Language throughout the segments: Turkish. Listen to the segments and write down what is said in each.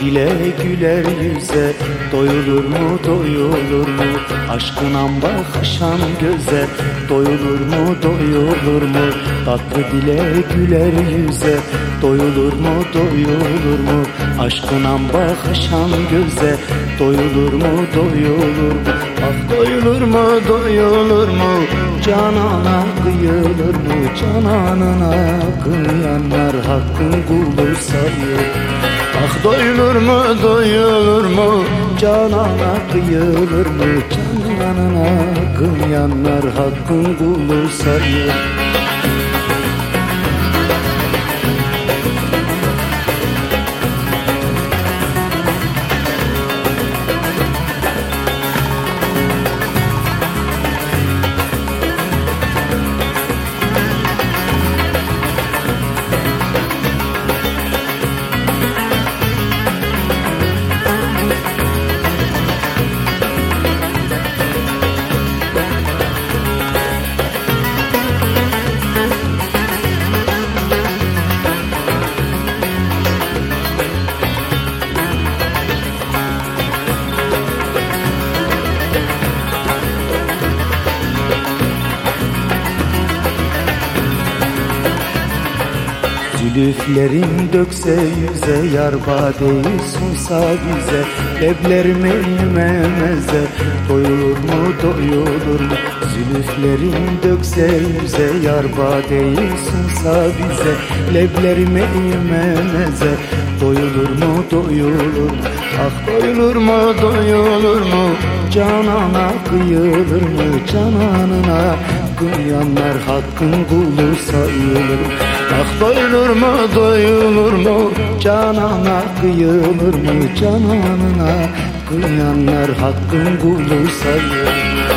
dile güler yüze Doyulur mu doyulur mu? Aşkına bakışan göze Doyulur mu doyulur mu? Tatlı dile güler yüze Doyulur mu doyulur mu? Aşkına bakışan göze Doyulur mu doyulur mu? Ah doyulur mu doyulur mu? Canana kıyılır mı? Cananına kıyanlar hakkın kulu sayır Ah doyulur mu doyulur mu? Canana kıyılır mı? Cananına kıyanlar hakkın kulu sayır Zülüflerin dökse yüze Yar badeyi sunsa bize Leblerime yememeze Doyulur mu doyulur mu? Zülüflerin dökse yüze Yar badeyi sunsa bize Leblerime yememeze Doyulur mu doyulur mu? Ah doyulur mu doyulur mu? Canana kıyılır mı Cananına kıyanlar hakkın kulu sayılır. Ah doyulur mu doyulur mu? Canana kıyılır mı? Cananına kıyanlar hakkın kulu sayılır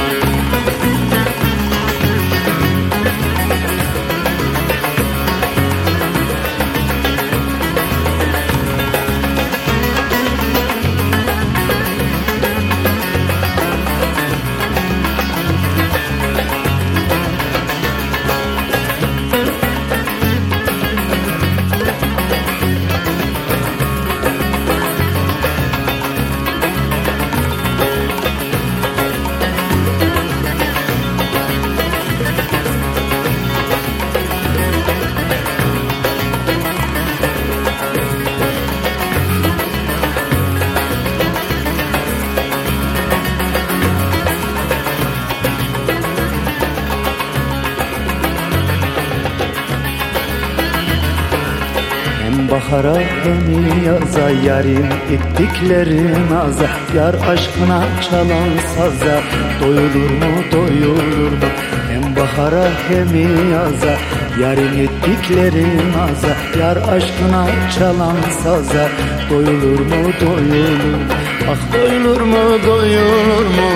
Bahara hem yaza yarim ettiklerin aza. Yar aşkına çalan saza Doyulur mu doyulur mu? Hem bahara hem yaza Yarim ettiklerin aza. Yar aşkına çalan saza Doyulur mu doyulur mu? Ah doyulur mu doyulur mu?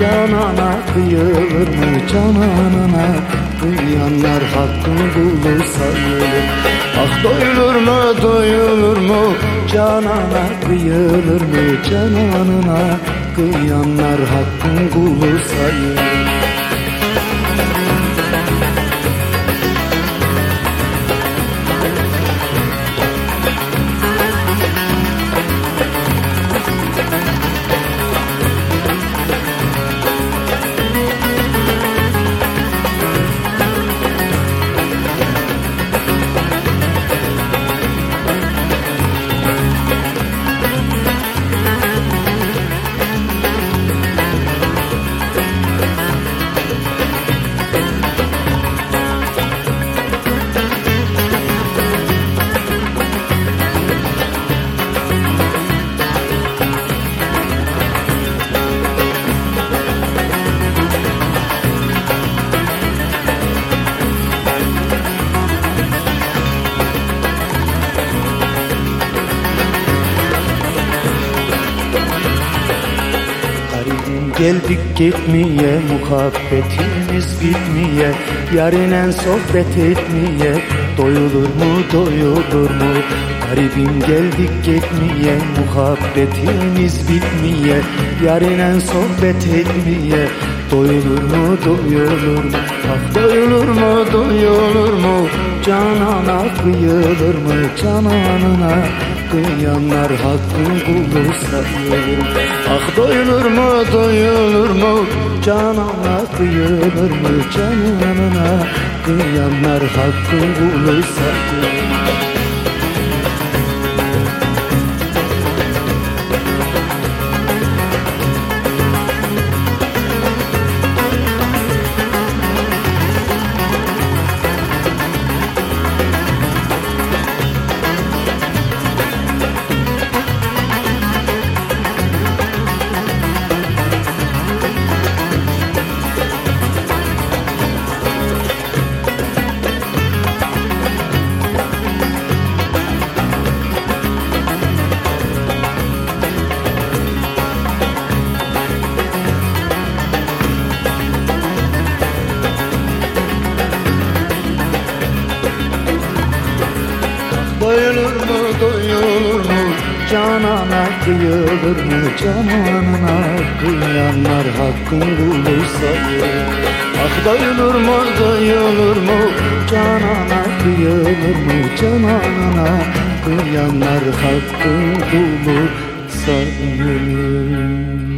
Canana kıyılır mı Cananına kıyanlar hakkın kulu sayılır Ah doyulur mu doyulur mu? Canana kıyılır mı? Cananına kıyanlar hakkın kulu sayılır Geldik gitmeye muhabbetimiz bitmeye Yarinen sohbet etmeye Doyulur mu doyulur mu? Garibim geldik gitmeye Muhabbetimiz bitmeye Yarinen sohbet etmeye Doyulur mu doyulur mu? Ah doyulur mu doyulur mu? Canana kıyılır mı? Cananına Kıyanlar hakkın kulu sayılır Ah doyulur mu doyulur mu? Canana kıyılır mı? Canana Kıyanlar hakkın kulu Doyulur mu doyulur mu? Canana kıyılır mı? Canana kıyanlar hakkın kulu sayılır Ah doyulur mu doyulur mu? Canana kıyılır mı? Canana kıyanlar hakkın kulu sayılır